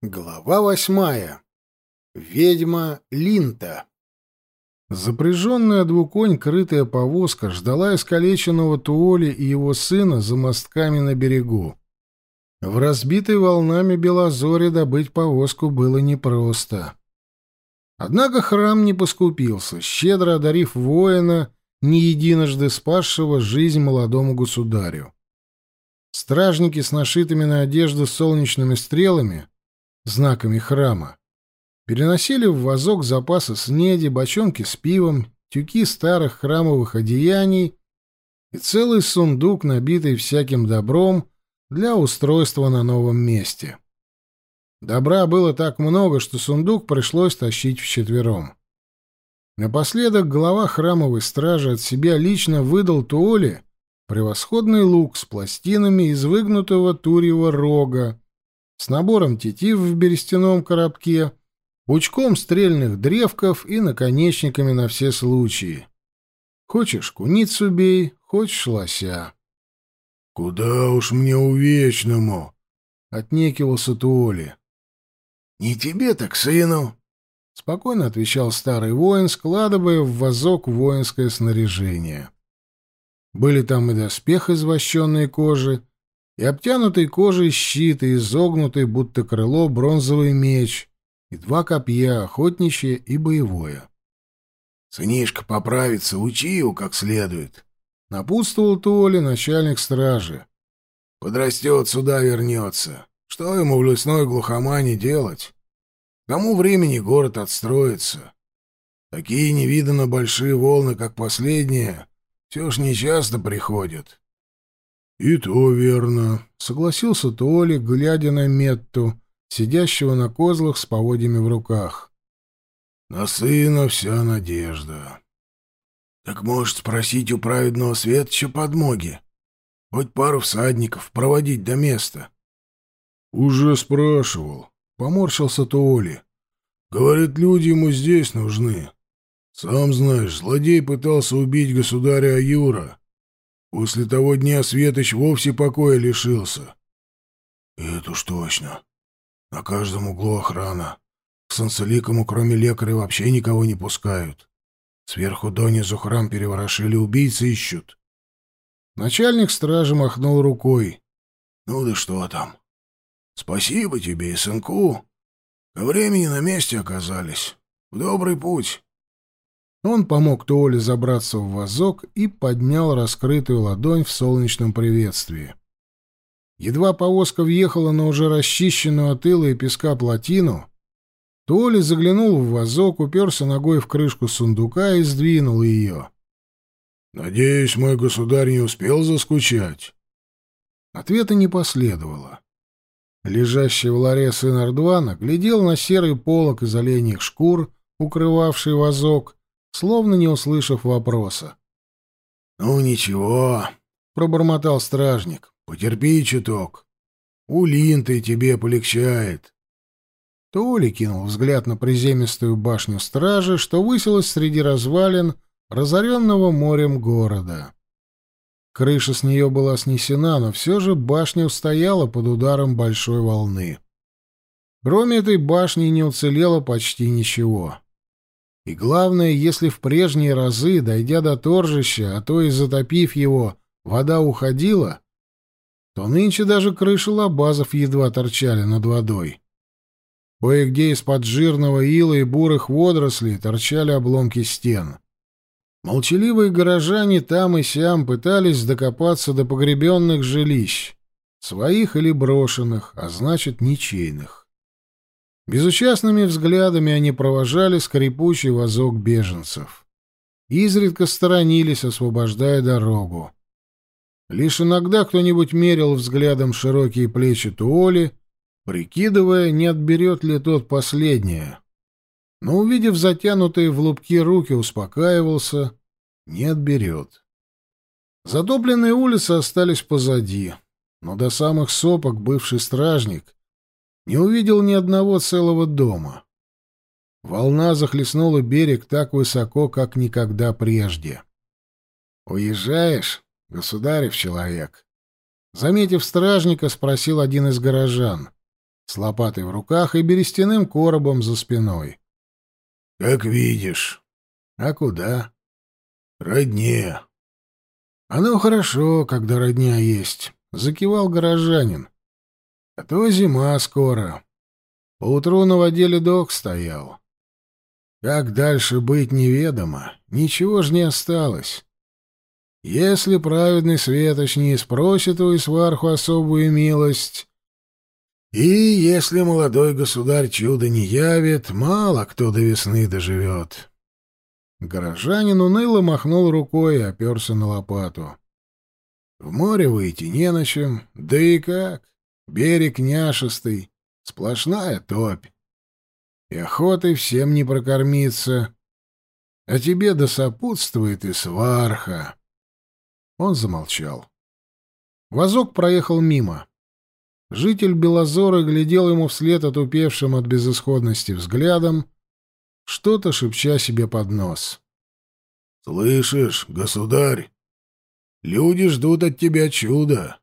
Глава восьмая. Ведьма Линта. Запряженная двуконь крытая повозка ждала искалеченного Туоли и его сына за мостками на берегу. В разбитой волнами Белозоре добыть повозку было непросто. Однако храм не поскупился, щедро одарив воина, не единожды спасшего жизнь молодому государю. Стражники с нашитыми на одежду солнечными стрелами — знаками храма. Переносили в вазок запасы снеди, бочонки с пивом, тюки старых храмовых одеяний и целый сундук, набитый всяким добром для устройства на новом месте. Добра было так много, что сундук пришлось тащить вчетвером. Напоследок глава храмовой стражи от себя лично выдал Туоле превосходный лук с пластинами из выгнутого турьего рога, с набором тетив в берестяном коробке, пучком стрельных древков и наконечниками на все случаи. Хочешь куницу бей, хочешь лося. — Куда уж мне увечному? — отнекивался Туоли. — Не тебе так, сыну, — спокойно отвечал старый воин, складывая в вазок воинское снаряжение. Были там и доспех из вощенной кожи, и обтянутый кожей щит, и изогнутый, будто крыло, бронзовый меч, и два копья, охотничье и боевое. «Сынишка поправится, учи его как следует», — напутствовал Толи, начальник стражи. «Подрастет, сюда вернется. Что ему в лесной глухомане делать? Кому времени город отстроится? Такие невиданно большие волны, как последние, все ж нечасто приходят. «И то верно», — согласился Толи, глядя на Метту, сидящего на козлах с поводьями в руках. «На сына вся надежда». «Так может спросить у праведного светоча подмоги? Хоть пару всадников проводить до места?» «Уже спрашивал», — поморщился Толи. «Говорит, люди ему здесь нужны. Сам знаешь, злодей пытался убить государя Аюра». После того дня Светоч вовсе покоя лишился. это уж точно. На каждом углу охрана. К Санцеликому, кроме лекаря, вообще никого не пускают. Сверху донизу храм переворошили, убийцы ищут. Начальник стражи махнул рукой. Ну да что там. Спасибо тебе и сынку. Ко времени на месте оказались. В добрый путь. Он помог Туоле забраться в вазок и поднял раскрытую ладонь в солнечном приветствии. Едва повозка въехала на уже расчищенную от ила и песка плотину, Туоли заглянул в вазок, уперся ногой в крышку сундука и сдвинул ее. «Надеюсь, мой государь не успел заскучать?» Ответа не последовало. Лежащий в ларе сын Ардвана глядел на серый полог из оленьих шкур, укрывавший вазок, словно не услышав вопроса. «Ну ничего», — пробормотал стражник, — «потерпи чуток. У Линты тебе полегчает». Толи кинул взгляд на приземистую башню стражи, что высилась среди развалин разоренного морем города. Крыша с нее была снесена, но все же башня устояла под ударом большой волны. Кроме этой башни не уцелело почти ничего. И главное, если в прежние разы, дойдя до торжища, а то и затопив его, вода уходила, то нынче даже крыши лабазов едва торчали над водой. Кое-где из-под жирного ила и бурых водорослей торчали обломки стен. Молчаливые горожане там и сям пытались докопаться до погребенных жилищ, своих или брошенных, а значит, ничейных. Безучастными взглядами они провожали скрипучий вазок беженцев. Изредка сторонились, освобождая дорогу. Лишь иногда кто-нибудь мерил взглядом широкие плечи Туоли, прикидывая, не отберет ли тот последнее. Но, увидев затянутые в лупки руки, успокаивался — не отберет. Затопленные улицы остались позади, но до самых сопок бывший стражник не увидел ни одного целого дома. Волна захлестнула берег так высоко, как никогда прежде. «Уезжаешь, государев человек?» Заметив стражника, спросил один из горожан. с лопатой в руках и берестяным коробом за спиной. — Как видишь. — А куда? — Родне. — Оно хорошо, когда родня есть, — закивал горожанин. — А то зима скоро. Поутру на воде ледок стоял. Как дальше быть неведомо, ничего ж не осталось. Если праведный светоч не спросит у сварху особую милость, и если молодой государь чудо не явит, мало кто до весны доживет. Горожанин уныло махнул рукой и оперся на лопату. В море выйти не на чем, да и как, берег няшистый, сплошная топь. И охотой всем не прокормиться, а тебе да сопутствует и сварха. Он замолчал. Возок проехал мимо. Житель Белозора глядел ему вслед отупевшим от безысходности взглядом, что-то шепча себе под нос. «Слышишь, государь, люди ждут от тебя чуда.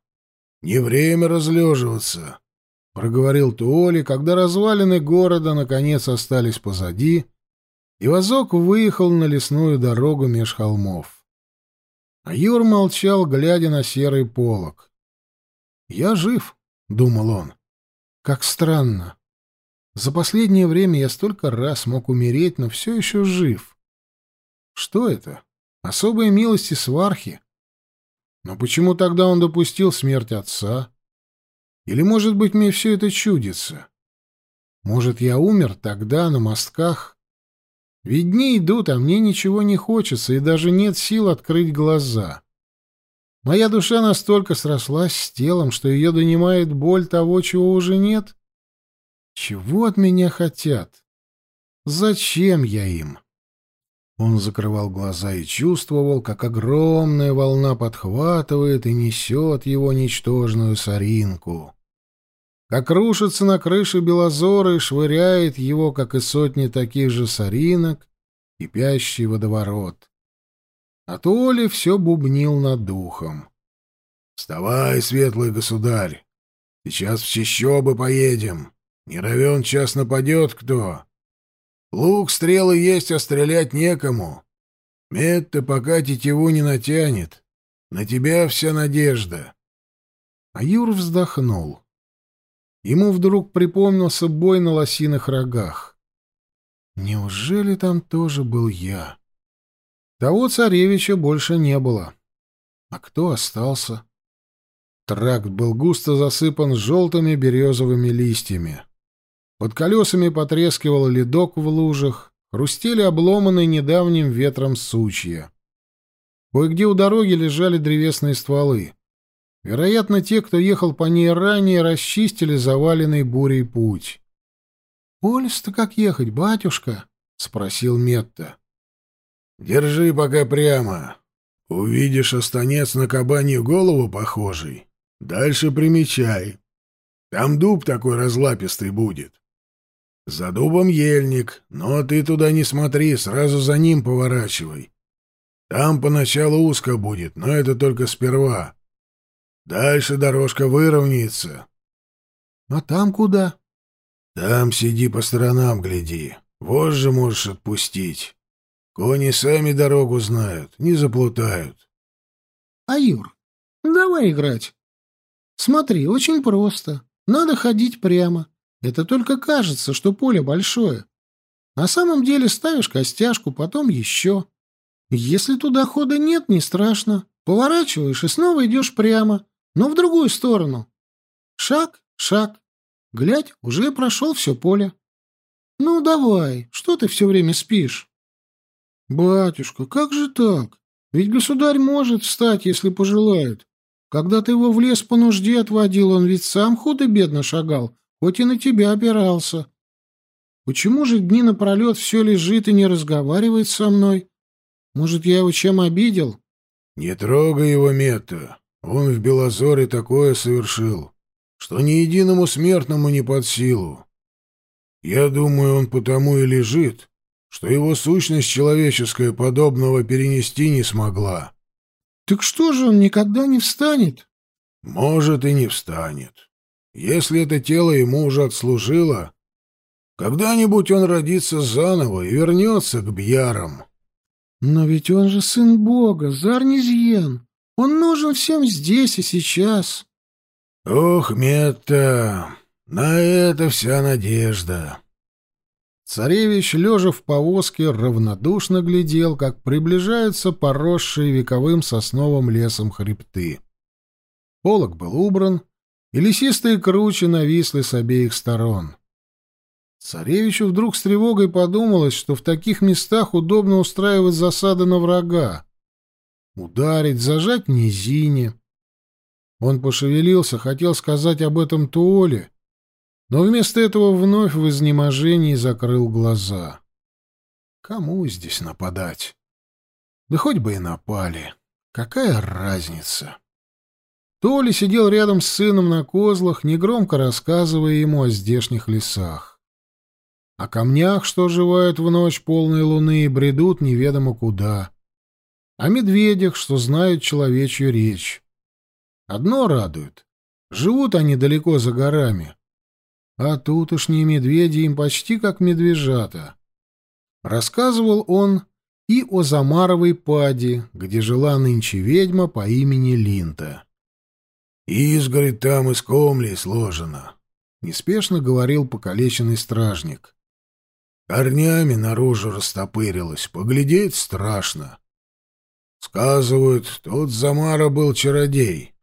Не время разлеживаться», — проговорил Туоли, когда развалины города наконец остались позади, и возок выехал на лесную дорогу меж холмов. А Юр молчал, глядя на серый полог. «Я жив», — думал он. «Как странно. За последнее время я столько раз мог умереть, но все еще жив. Что это? Особые милости свархи? Но почему тогда он допустил смерть отца? Или, может быть, мне все это чудится? Может, я умер тогда на мостках, ведь дни идут, а мне ничего не хочется, и даже нет сил открыть глаза. Моя душа настолько срослась с телом, что ее донимает боль того, чего уже нет. Чего от меня хотят? Зачем я им? Он закрывал глаза и чувствовал, как огромная волна подхватывает и несет его ничтожную соринку как рушится на крыше белозора и швыряет его, как и сотни таких же соринок, кипящий водоворот. А Толи все бубнил над духом. — Вставай, светлый государь! Сейчас в чищобы поедем. Не равен час нападет кто. Лук, стрелы есть, а стрелять некому. Мед-то пока тетиву не натянет. На тебя вся надежда. А Юр вздохнул. — Ему вдруг припомнился бой на лосиных рогах. Неужели там тоже был я? Того царевича больше не было. А кто остался? Тракт был густо засыпан желтыми березовыми листьями. Под колесами потрескивал ледок в лужах, хрустели обломанные недавним ветром сучья. Кое-где у дороги лежали древесные стволы. Вероятно, те, кто ехал по ней ранее, расчистили заваленный бурей путь. — Полис-то как ехать, батюшка? — спросил Метта. — Держи пока прямо. Увидишь останец на кабанью голову похожий. Дальше примечай. Там дуб такой разлапистый будет. За дубом ельник, но ты туда не смотри, сразу за ним поворачивай. Там поначалу узко будет, но это только сперва. Дальше дорожка выровняется. — А там куда? — Там сиди по сторонам гляди. Вожжи можешь отпустить. Кони сами дорогу знают, не заплутают. — А, Юр, давай играть. Смотри, очень просто. Надо ходить прямо. Это только кажется, что поле большое. На самом деле ставишь костяшку, потом еще. Если туда хода нет, не страшно. Поворачиваешь и снова идешь прямо но в другую сторону. Шаг, шаг. Глядь, уже прошел все поле. Ну, давай, что ты все время спишь? Батюшка, как же так? Ведь государь может встать, если пожелает. Когда ты его в лес по нужде отводил, он ведь сам худо-бедно шагал, хоть и на тебя опирался. Почему же дни напролет все лежит и не разговаривает со мной? Может, я его чем обидел? — Не трогай его, Мета. Он в Белозоре такое совершил, что ни единому смертному не под силу. Я думаю, он потому и лежит, что его сущность человеческая подобного перенести не смогла. Так что же он никогда не встанет? Может, и не встанет. Если это тело ему уже отслужило, когда-нибудь он родится заново и вернется к Бьярам. Но ведь он же сын Бога, Зарнизьен. Он нужен всем здесь и сейчас. Ох, Метта, на это вся надежда. Царевич, лежа в повозке, равнодушно глядел, как приближаются поросшие вековым сосновым лесом хребты. Полок был убран, и лесистые кручи нависли с обеих сторон. Царевичу вдруг с тревогой подумалось, что в таких местах удобно устраивать засады на врага. Ударить, зажать низине. Он пошевелился, хотел сказать об этом Туоле, но вместо этого вновь в изнеможении закрыл глаза. Кому здесь нападать? Да хоть бы и напали. Какая разница? Толя сидел рядом с сыном на козлах, негромко рассказывая ему о здешних лесах. О камнях, что оживают в ночь полной луны и бредут неведомо куда. О медведях, что знают человечью речь. Одно радует. Живут они далеко за горами. А тутошние медведи им почти как медвежата. Рассказывал он и о Замаровой паде, где жила нынче ведьма по имени Линта. «Изгородь там из комлей сложена», — неспешно говорил покалеченный стражник. «Корнями наружу растопырилась, поглядеть страшно. Сказывают, тот Замара был чародей.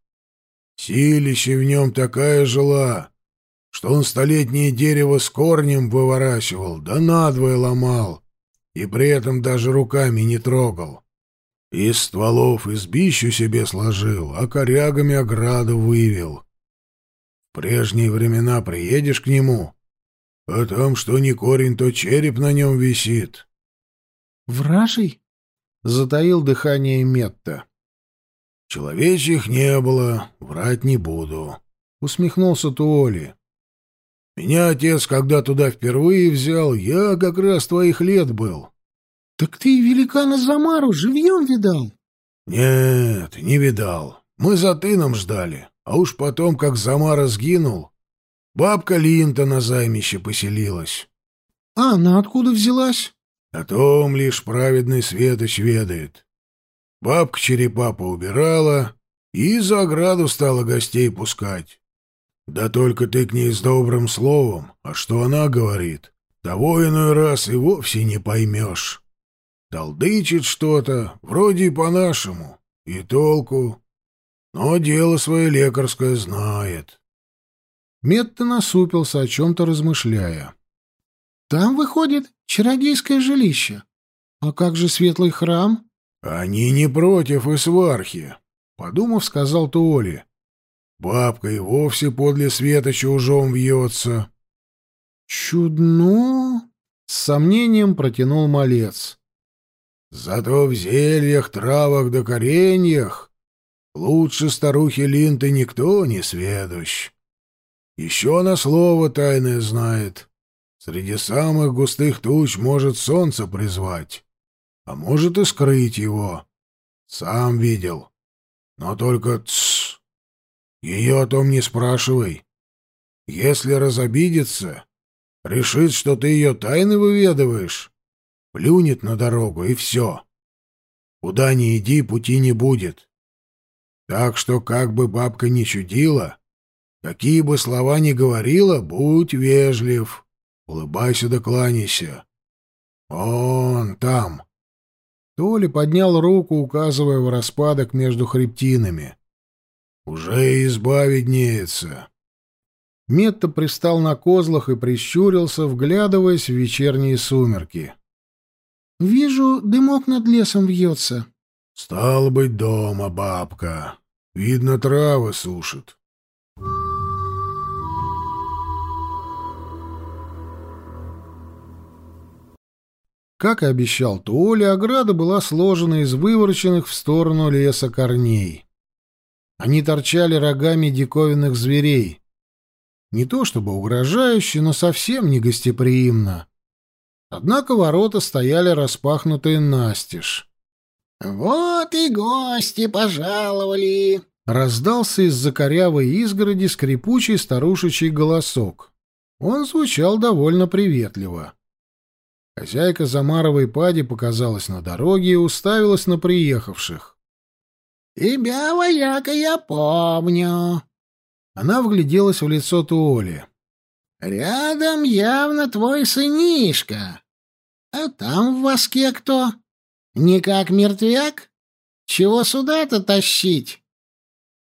Силище в нем такая жила, что он столетнее дерево с корнем выворачивал, да надвое ломал, и при этом даже руками не трогал. Из стволов избищу себе сложил, а корягами ограду вывел. В прежние времена приедешь к нему, а там что ни корень, то череп на нем висит. — Вражий? — затаил дыхание Метта. — Человечьих не было, врать не буду, — усмехнулся Туоли. Меня отец, когда туда впервые взял, я как раз твоих лет был. — Так ты великана Замару живьем видал? — Нет, не видал. Мы за тыном ждали. А уж потом, как Замара сгинул, бабка Линта на займище поселилась. — А она откуда взялась? — О том лишь праведный светоч ведает. Бабка черепа поубирала и за ограду стала гостей пускать. Да только ты к ней с добрым словом, а что она говорит, того иной раз и вовсе не поймешь. Толдычит что-то, вроде и по-нашему, и толку, но дело свое лекарское знает. Метта насупился, о чем-то размышляя. «Там, выходит, чародейское жилище. А как же светлый храм?» «Они не против Исвархи», — подумав, сказал Туоли. Бабка и вовсе подле света чужом вьется. Чудно! С сомнением протянул малец. Зато в зельях, травах да кореньях лучше старухи Линты никто не сведущ. Еще она слово тайное знает. Среди самых густых туч может солнце призвать, а может и скрыть его. Сам видел. Но только тссс. Ее о том не спрашивай. Если разобидится, решит, что ты ее тайны выведываешь, плюнет на дорогу, и все. Куда ни иди, пути не будет. Так что, как бы бабка ни чудила, какие бы слова ни говорила, будь вежлив, улыбайся да кланяйся. Он там. Толя поднял руку, указывая в распадок между хребтинами. Уже изба виднеется. Метта пристал на козлах и прищурился, вглядываясь в вечерние сумерки. «Вижу, дымок над лесом вьется». «Стало быть, дома бабка. Видно, травы сушит». Как и обещал Туоля, ограда была сложена из вывороченных в сторону леса корней. Они торчали рогами диковинных зверей. Не то чтобы угрожающе, но совсем не гостеприимно. Однако ворота стояли распахнутые настежь. «Вот и гости пожаловали!» раздался из-за корявой изгороди скрипучий старушечий голосок. Он звучал довольно приветливо. Хозяйка Замаровой пади показалась на дороге и уставилась на приехавших. «Тебя, вояка, я помню». Она вгляделась в лицо Туоли. «Рядом явно твой сынишка. А там в воске кто? Не как мертвяк? Чего сюда-то тащить?»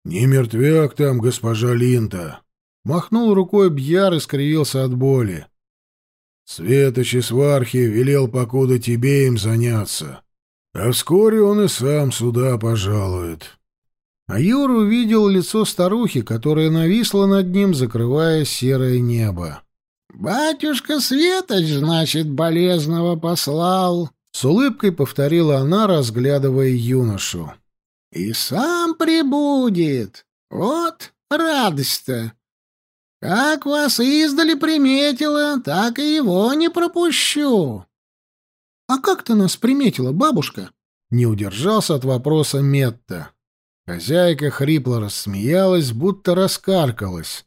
«Не мертвяк там, госпожа Линта!» Махнул рукой Бьяр и скривился от боли. «Светоч и свархи велел покуда тебе им заняться, а вскоре он и сам сюда пожалует». А Юра увидел лицо старухи, которая нависла над ним, закрывая серое небо. «Батюшка Светоч, значит, болезного послал», — с улыбкой повторила она, разглядывая юношу. И сам прибудет. Вот радость-то. Как вас издали приметила, так и его не пропущу. — А как ты нас приметила, бабушка? — не удержался от вопроса Метта. Хозяйка хрипло рассмеялась, будто раскаркалась.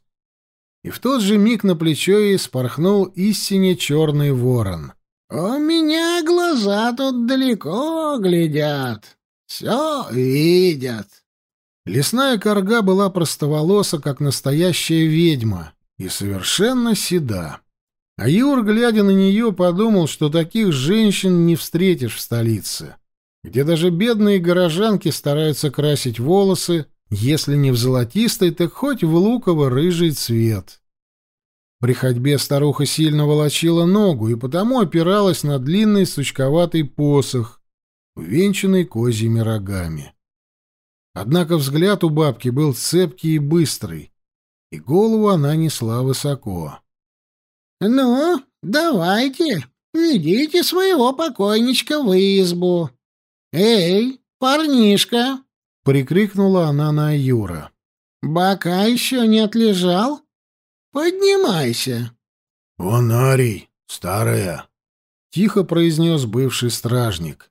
И в тот же миг на плечо ей спорхнул истине черный ворон. — У меня глаза тут далеко глядят. Все видят. Лесная корга была простоволоса, как настоящая ведьма, и совершенно седа. А Юр, глядя на нее, подумал, что таких женщин не встретишь в столице, где даже бедные горожанки стараются красить волосы, если не в золотистый, так хоть в луково-рыжий цвет. При ходьбе старуха сильно волочила ногу и потому опиралась на длинный сучковатый посох, увенчанный козьими рогами. Однако взгляд у бабки был цепкий и быстрый, и голову она несла высоко. — Ну, давайте, ведите своего покойничка в избу. Эй, парнишка! — прикрикнула она на Юра. — Бока еще не отлежал? Поднимайся. — Он Арий, старая, — тихо произнес бывший стражник.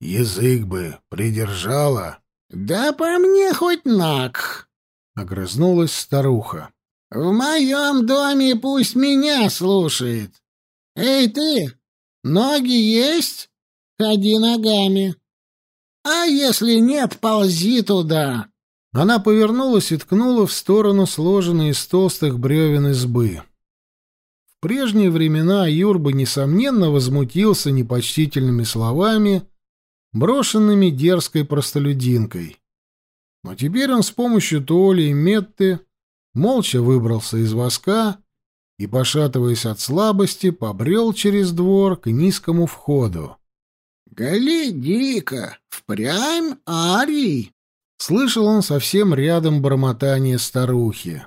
Язык бы придержала. — Да по мне хоть нак! — огрызнулась старуха. — В моем доме пусть меня слушает. Эй ты, ноги есть? Ходи ногами. А если нет, ползи туда. Она повернулась и ткнула в сторону сложенной из толстых бревен избы. В прежние времена Юрба, несомненно, возмутился непочтительными словами брошенными дерзкой простолюдинкой. Но теперь он с помощью Толи и Метты молча выбрался из воска и, пошатываясь от слабости, побрел через двор к низкому входу. «Гляди-ка, впрямь Арий!» — слышал он совсем рядом бормотание старухи.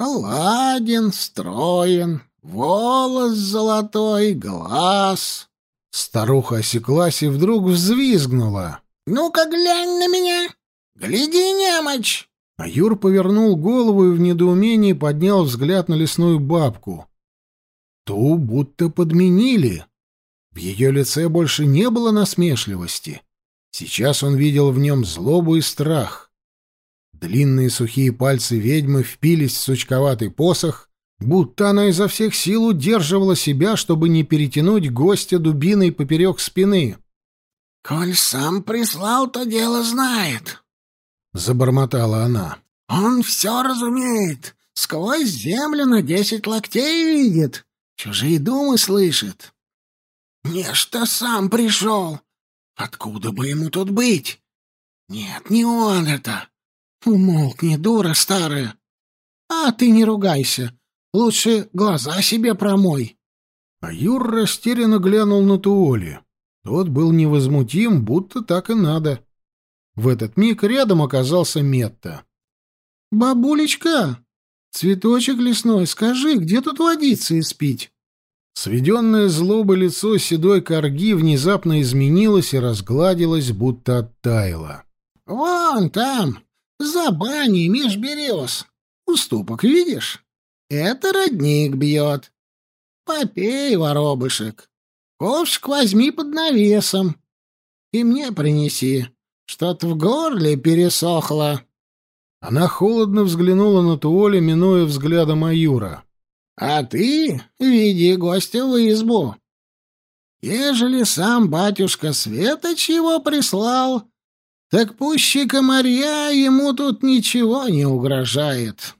«Ладен, строен, волос золотой, глаз...» Старуха осеклась и вдруг взвизгнула. «Ну-ка глянь на меня! Гляди, немочь!» А Юр повернул голову и в недоумении поднял взгляд на лесную бабку. Ту будто подменили. В ее лице больше не было насмешливости. Сейчас он видел в нем злобу и страх. Длинные сухие пальцы ведьмы впились в сучковатый посох, будто она изо всех сил удерживала себя, чтобы не перетянуть гостя дубиной поперек спины. — Коль сам прислал, то дело знает, — забормотала она. — Он все разумеет, сквозь землю на десять локтей видит, чужие думы слышит. Нечто сам пришел. Откуда бы ему тут быть? Нет, не он это. Умолкни, дура старая. А ты не ругайся. Лучше глаза себе промой. А Юр растерянно глянул на Туоли. Тот был невозмутим, будто так и надо. В этот миг рядом оказался Метта. «Бабулечка, цветочек лесной, скажи, где тут водиться и спить?» Сведенное злобой лицо седой корги внезапно изменилось и разгладилось, будто оттаяло. «Вон там, за баней меж берез. Уступок видишь? Это родник бьет. Попей, воробышек. Ковшик возьми под навесом. И мне принеси. Что-то в горле пересохло. Она холодно взглянула на Туоля, минуя взглядом Аюра. «А ты веди гостя в избу. Ежели сам батюшка Светоч его прислал, так пуще комарья ему тут ничего не угрожает».